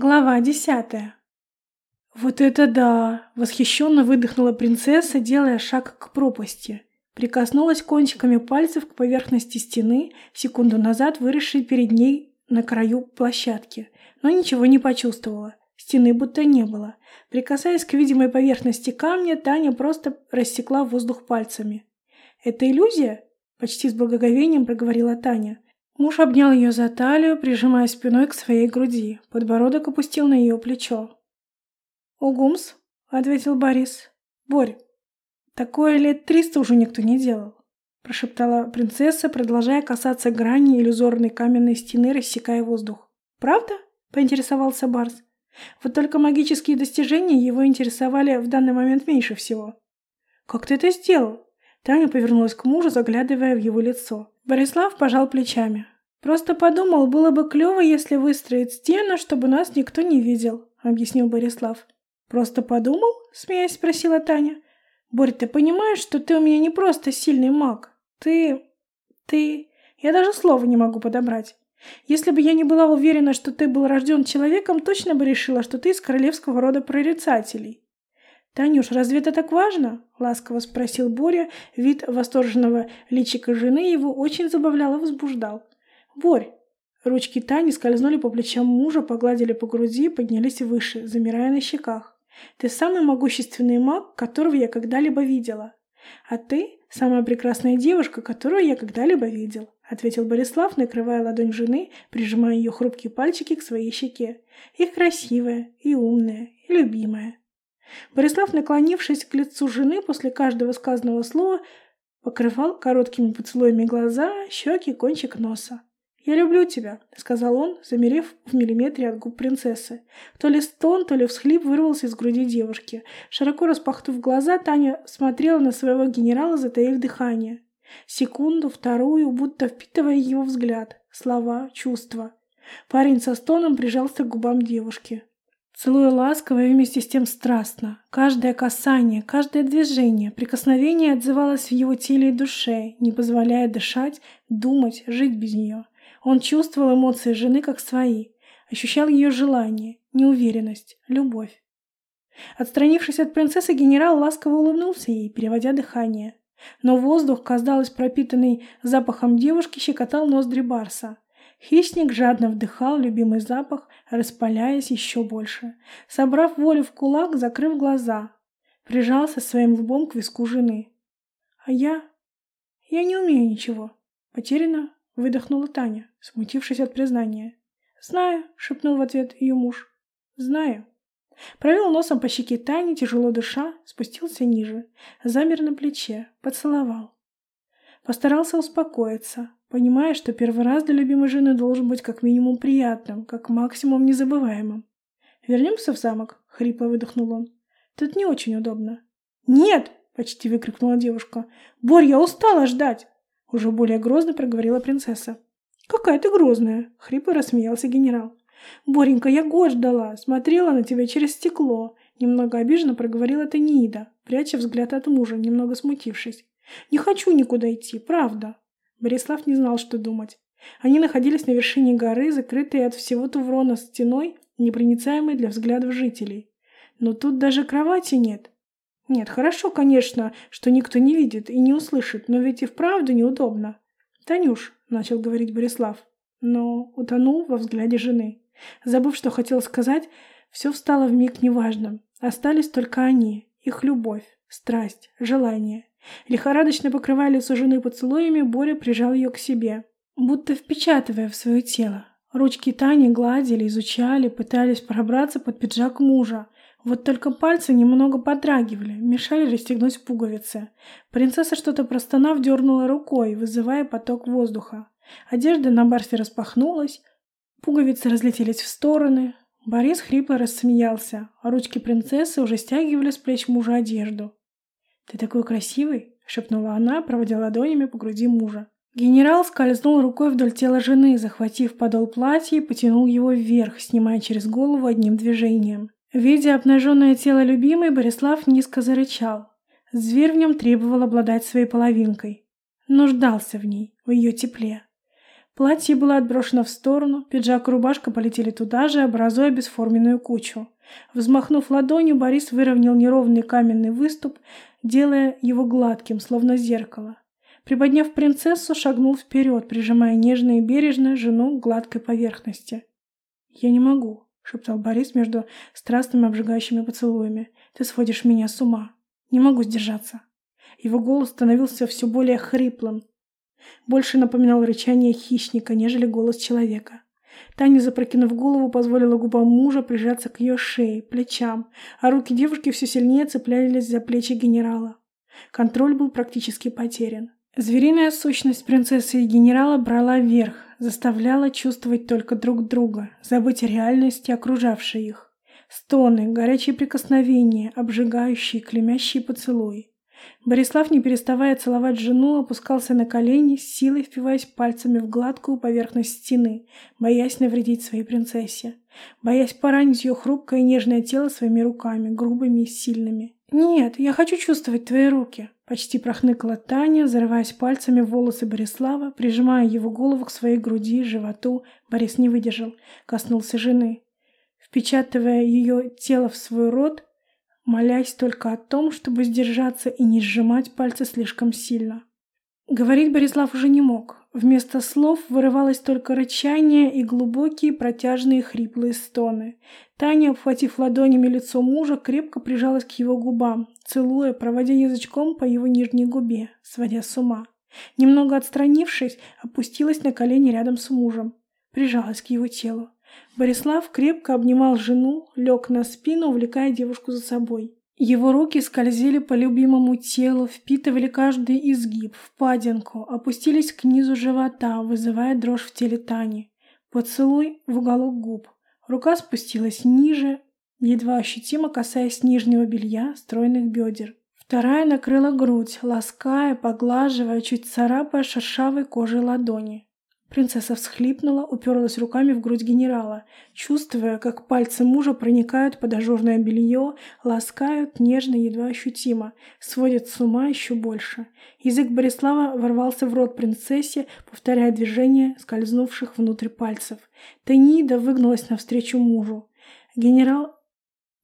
Глава десятая. «Вот это да!» – восхищенно выдохнула принцесса, делая шаг к пропасти. Прикоснулась кончиками пальцев к поверхности стены, секунду назад выросшей перед ней на краю площадки, но ничего не почувствовала. Стены будто не было. Прикасаясь к видимой поверхности камня, Таня просто рассекла воздух пальцами. «Это иллюзия?» – почти с благоговением проговорила Таня – Муж обнял ее за талию, прижимая спиной к своей груди. Подбородок опустил на ее плечо. «Угумс», — ответил Борис. «Борь, такое лет триста уже никто не делал», — прошептала принцесса, продолжая касаться грани иллюзорной каменной стены, рассекая воздух. «Правда?» — поинтересовался Барс. Вот только магические достижения его интересовали в данный момент меньше всего. «Как ты это сделал?» Таня повернулась к мужу, заглядывая в его лицо. Борислав пожал плечами. «Просто подумал, было бы клево, если выстроить стену, чтобы нас никто не видел», — объяснил Борислав. «Просто подумал?» — смеясь спросила Таня. «Борь, ты понимаешь, что ты у меня не просто сильный маг? Ты... ты... Я даже слова не могу подобрать. Если бы я не была уверена, что ты был рожден человеком, точно бы решила, что ты из королевского рода прорицателей. «Танюш, разве это так важно?» — ласково спросил Боря. Вид восторженного личика жены его очень забавлял и возбуждал. «Борь!» Ручки Тани скользнули по плечам мужа, погладили по груди поднялись выше, замирая на щеках. «Ты самый могущественный маг, которого я когда-либо видела. А ты — самая прекрасная девушка, которую я когда-либо видел», — ответил Борислав, накрывая ладонь жены, прижимая ее хрупкие пальчики к своей щеке. «И красивая, и умная, и любимая». Борислав, наклонившись к лицу жены после каждого сказанного слова, покрывал короткими поцелуями глаза, щеки, кончик носа. «Я люблю тебя», — сказал он, замерев в миллиметре от губ принцессы. То ли стон, то ли всхлип вырвался из груди девушки. Широко распахнув глаза, Таня смотрела на своего генерала, затаив дыхание. Секунду, вторую, будто впитывая его взгляд, слова, чувства. Парень со стоном прижался к губам девушки целуя ласково и вместе с тем страстно. Каждое касание, каждое движение, прикосновение отзывалось в его теле и душе, не позволяя дышать, думать, жить без нее. Он чувствовал эмоции жены как свои, ощущал ее желание, неуверенность, любовь. Отстранившись от принцессы, генерал ласково улыбнулся ей, переводя дыхание. Но воздух, казалось, пропитанный запахом девушки, щекотал ноздри Барса. Хищник жадно вдыхал любимый запах, распаляясь еще больше. Собрав волю в кулак, закрыв глаза, прижался своим лбом к виску жены. «А я... я не умею ничего», — потерянно выдохнула Таня, смутившись от признания. «Знаю», — шепнул в ответ ее муж. «Знаю». Провел носом по щеке Тани, тяжело дыша, спустился ниже, замер на плече, поцеловал. Постарался успокоиться, понимая, что первый раз для любимой жены должен быть как минимум приятным, как максимум незабываемым. «Вернемся в замок?» — хрипло выдохнул он. «Тут не очень удобно». «Нет!» — почти выкрикнула девушка. «Борь, я устала ждать!» Уже более грозно проговорила принцесса. «Какая ты грозная!» — хрипло рассмеялся генерал. «Боренька, я год ждала, смотрела на тебя через стекло!» Немного обиженно проговорила Таниида, пряча взгляд от мужа, немного смутившись. «Не хочу никуда идти, правда!» Борислав не знал, что думать. Они находились на вершине горы, закрытые от всего Туврона стеной, непроницаемой для взглядов жителей. Но тут даже кровати нет. Нет, хорошо, конечно, что никто не видит и не услышит, но ведь и вправду неудобно. «Танюш», — начал говорить Борислав, но утонул во взгляде жены. Забыв, что хотел сказать, все встало в миг неважным. Остались только они, их любовь, страсть, желание. Лихорадочно покрывая лицо жены поцелуями, Боря прижал ее к себе, будто впечатывая в свое тело. Ручки Тани гладили, изучали, пытались пробраться под пиджак мужа. Вот только пальцы немного подрагивали, мешали расстегнуть пуговицы. Принцесса что-то простонав дернула рукой, вызывая поток воздуха. Одежда на барсе распахнулась, пуговицы разлетелись в стороны. Борис хрипло рассмеялся, а ручки принцессы уже стягивали с плеч мужа одежду. «Ты такой красивый!» — шепнула она, проводя ладонями по груди мужа. Генерал скользнул рукой вдоль тела жены, захватив подол платья и потянул его вверх, снимая через голову одним движением. Видя обнаженное тело любимой, Борислав низко зарычал. Зверь в нем требовал обладать своей половинкой. Нуждался в ней, в ее тепле. Платье было отброшено в сторону, пиджак и рубашка полетели туда же, образуя бесформенную кучу. Взмахнув ладонью, Борис выровнял неровный каменный выступ, делая его гладким, словно зеркало. Приподняв принцессу, шагнул вперед, прижимая нежно и бережно жену к гладкой поверхности. «Я не могу», — шептал Борис между страстными обжигающими поцелуями. «Ты сводишь меня с ума. Не могу сдержаться». Его голос становился все более хриплым. Больше напоминал рычание хищника, нежели голос человека. Таня, запрокинув голову, позволила губам мужа прижаться к ее шее, плечам, а руки девушки все сильнее цеплялись за плечи генерала. Контроль был практически потерян. Звериная сущность принцессы и генерала брала верх, заставляла чувствовать только друг друга, забыть о реальности, окружавшей их. Стоны, горячие прикосновения, обжигающие, клемящие поцелуи. Борислав, не переставая целовать жену, опускался на колени, с силой впиваясь пальцами в гладкую поверхность стены, боясь навредить своей принцессе, боясь поранить ее хрупкое и нежное тело своими руками, грубыми и сильными. «Нет, я хочу чувствовать твои руки», — почти прохныкала Таня, зарываясь пальцами в волосы Борислава, прижимая его голову к своей груди, животу. Борис не выдержал, коснулся жены. Впечатывая ее тело в свой рот, молясь только о том, чтобы сдержаться и не сжимать пальцы слишком сильно. Говорить Борислав уже не мог. Вместо слов вырывалось только рычание и глубокие протяжные хриплые стоны. Таня, обхватив ладонями лицо мужа, крепко прижалась к его губам, целуя, проводя язычком по его нижней губе, сводя с ума. Немного отстранившись, опустилась на колени рядом с мужем, прижалась к его телу. Борислав крепко обнимал жену, лег на спину, увлекая девушку за собой. Его руки скользили по любимому телу, впитывали каждый изгиб, впадинку, опустились к низу живота, вызывая дрожь в теле Тани. Поцелуй в уголок губ. Рука спустилась ниже, едва ощутимо касаясь нижнего белья, стройных бедер. Вторая накрыла грудь, лаская, поглаживая, чуть царапая шершавой кожей ладони. Принцесса всхлипнула, уперлась руками в грудь генерала, чувствуя, как пальцы мужа проникают под ажурное белье, ласкают нежно, едва ощутимо, сводят с ума еще больше. Язык Борислава ворвался в рот принцессе, повторяя движения скользнувших внутрь пальцев. Танида выгнулась навстречу мужу. Генерал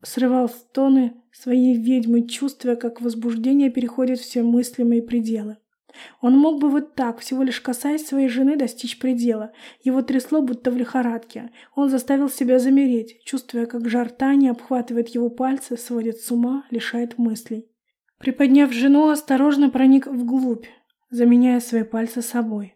срывал стоны своей ведьмы, чувствуя, как возбуждение переходит все мыслимые пределы. Он мог бы вот так, всего лишь касаясь своей жены, достичь предела. Его трясло, будто в лихорадке. Он заставил себя замереть, чувствуя, как жар Тани обхватывает его пальцы, сводит с ума, лишает мыслей. Приподняв жену, осторожно проник вглубь, заменяя свои пальцы собой.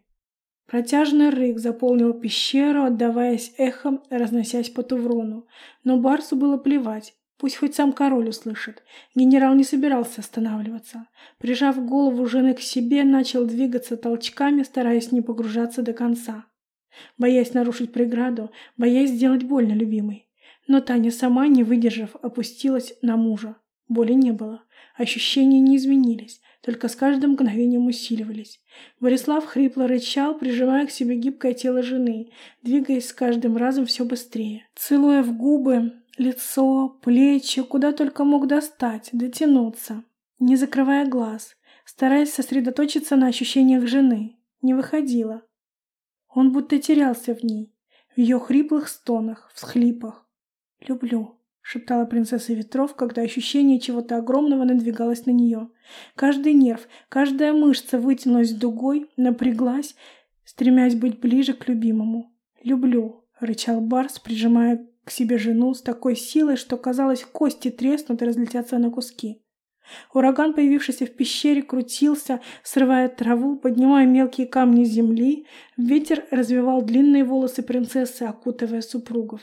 Протяжный рык заполнил пещеру, отдаваясь эхом, разносясь по Туврону. Но Барсу было плевать. Пусть хоть сам король услышит. Генерал не собирался останавливаться. Прижав голову жены к себе, начал двигаться толчками, стараясь не погружаться до конца. Боясь нарушить преграду, боясь сделать больно любимой. Но Таня сама, не выдержав, опустилась на мужа. Боли не было. Ощущения не изменились, только с каждым мгновением усиливались. Борислав хрипло рычал, прижимая к себе гибкое тело жены, двигаясь с каждым разом все быстрее. Целуя в губы, Лицо, плечи, куда только мог достать, дотянуться, не закрывая глаз, стараясь сосредоточиться на ощущениях жены. Не выходило. Он будто терялся в ней, в ее хриплых стонах, всхлипах. «Люблю», — шептала принцесса ветров, когда ощущение чего-то огромного надвигалось на нее. Каждый нерв, каждая мышца вытянулась дугой, напряглась, стремясь быть ближе к любимому. «Люблю», — рычал Барс, прижимая к себе жену с такой силой, что казалось, кости треснут и разлетятся на куски. Ураган, появившийся в пещере, крутился, срывая траву, поднимая мелкие камни земли. Ветер развивал длинные волосы принцессы, окутывая супругов.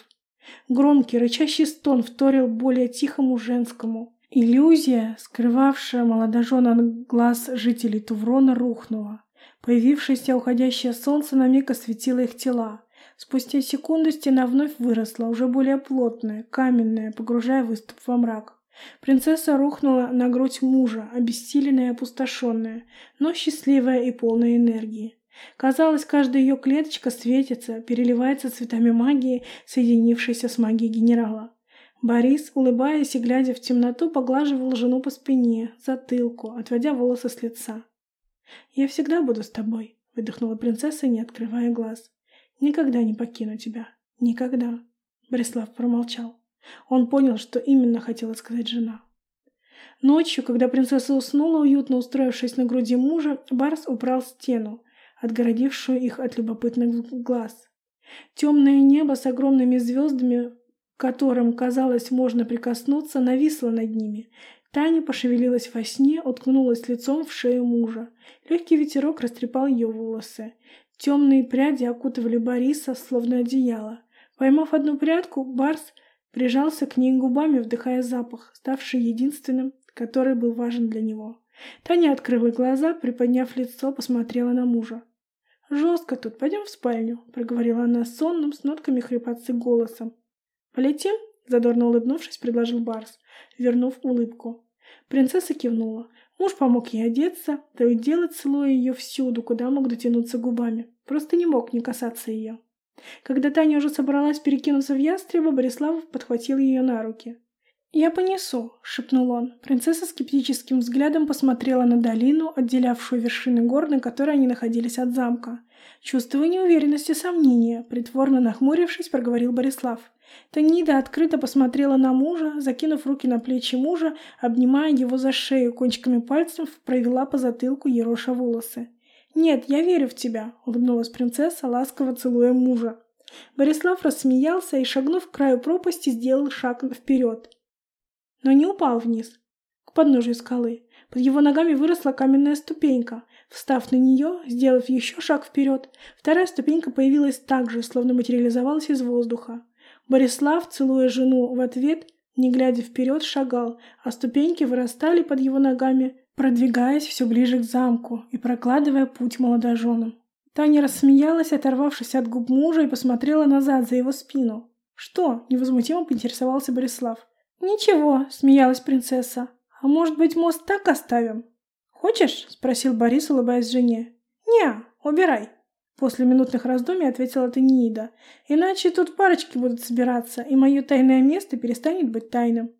Громкий, рычащий стон вторил более тихому женскому. Иллюзия, скрывавшая молодожен от глаз жителей Туврона, рухнула. Появившееся уходящее солнце на миг осветило их тела. Спустя секунду стена вновь выросла, уже более плотная, каменная, погружая выступ во мрак. Принцесса рухнула на грудь мужа, обессиленная и опустошенная, но счастливая и полная энергии. Казалось, каждая ее клеточка светится, переливается цветами магии, соединившейся с магией генерала. Борис, улыбаясь и глядя в темноту, поглаживал жену по спине, затылку, отводя волосы с лица. «Я всегда буду с тобой», — выдохнула принцесса, не открывая глаз. Никогда не покину тебя. Никогда. Борислав промолчал. Он понял, что именно хотела сказать жена. Ночью, когда принцесса уснула, уютно устроившись на груди мужа, Барс убрал стену, отгородившую их от любопытных глаз. Темное небо с огромными звездами, которым, казалось, можно прикоснуться, нависло над ними. Таня пошевелилась во сне, уткнулась лицом в шею мужа. Легкий ветерок растрепал ее волосы. Темные пряди окутывали Бориса, словно одеяло. Поймав одну прядку, Барс прижался к ней губами, вдыхая запах, ставший единственным, который был важен для него. Таня открыла глаза, приподняв лицо, посмотрела на мужа. «Жестко тут, пойдем в спальню», — проговорила она сонным, с нотками хрипотцы голосом. «Полетим?» — задорно улыбнувшись, предложил Барс, вернув улыбку. Принцесса кивнула. Муж помог ей одеться, то и дело целуя ее всюду, куда мог дотянуться губами. Просто не мог не касаться ее. Когда Таня уже собралась перекинуться в ястреба, Борислав подхватил ее на руки. «Я понесу», — шепнул он. Принцесса скептическим взглядом посмотрела на долину, отделявшую вершины гор, на которой они находились от замка. Чувствуя неуверенность и сомнения, притворно нахмурившись, проговорил Борислав. Танида открыто посмотрела на мужа, закинув руки на плечи мужа, обнимая его за шею, кончиками пальцев провела по затылку ероша волосы. «Нет, я верю в тебя», — улыбнулась принцесса, ласково целуя мужа. Борислав рассмеялся и, шагнув к краю пропасти, сделал шаг вперед. Но не упал вниз, к подножию скалы. Под его ногами выросла каменная ступенька. Встав на нее, сделав еще шаг вперед, вторая ступенька появилась так же, словно материализовалась из воздуха. Борислав, целуя жену в ответ, не глядя вперед, шагал, а ступеньки вырастали под его ногами, продвигаясь все ближе к замку и прокладывая путь молодоженам. Таня рассмеялась, оторвавшись от губ мужа, и посмотрела назад за его спину. «Что?» — невозмутимо поинтересовался Борислав. «Ничего», — смеялась принцесса. «А может быть, мост так оставим?» «Хочешь?» — спросил Борис, улыбаясь жене. «Не, убирай», — после минутных раздумий ответила Таниида. «Иначе тут парочки будут собираться, и мое тайное место перестанет быть тайным».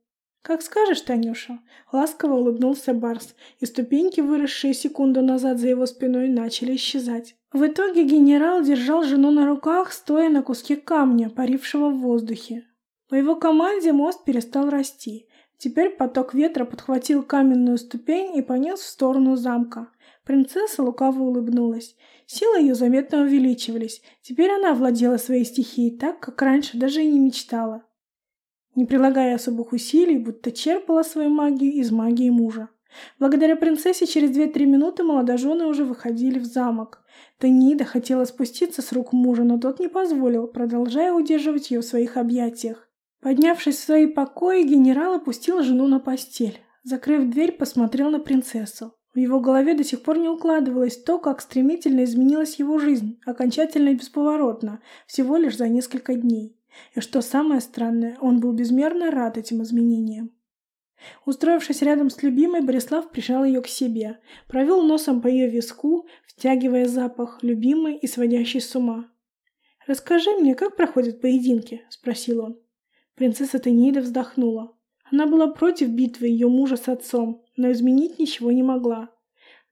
«Как скажешь, Танюша!» — ласково улыбнулся Барс, и ступеньки, выросшие секунду назад за его спиной, начали исчезать. В итоге генерал держал жену на руках, стоя на куске камня, парившего в воздухе. По его команде мост перестал расти. Теперь поток ветра подхватил каменную ступень и понес в сторону замка. Принцесса лукаво улыбнулась. Силы ее заметно увеличивались. Теперь она владела своей стихией так, как раньше даже и не мечтала не прилагая особых усилий, будто черпала свою магию из магии мужа. Благодаря принцессе через две-три минуты молодожены уже выходили в замок. Танида хотела спуститься с рук мужа, но тот не позволил, продолжая удерживать ее в своих объятиях. Поднявшись в свои покои, генерал опустил жену на постель. Закрыв дверь, посмотрел на принцессу. В его голове до сих пор не укладывалось то, как стремительно изменилась его жизнь, окончательно и бесповоротно, всего лишь за несколько дней. И что самое странное, он был безмерно рад этим изменениям. Устроившись рядом с любимой, Борислав прижал ее к себе, провел носом по ее виску, втягивая запах любимой и сводящий с ума. «Расскажи мне, как проходят поединки?» – спросил он. Принцесса Тенида вздохнула. Она была против битвы ее мужа с отцом, но изменить ничего не могла.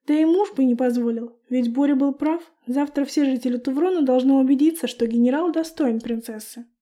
Да и муж бы не позволил, ведь Боря был прав. Завтра все жители Туврона должны убедиться, что генерал достоин принцессы.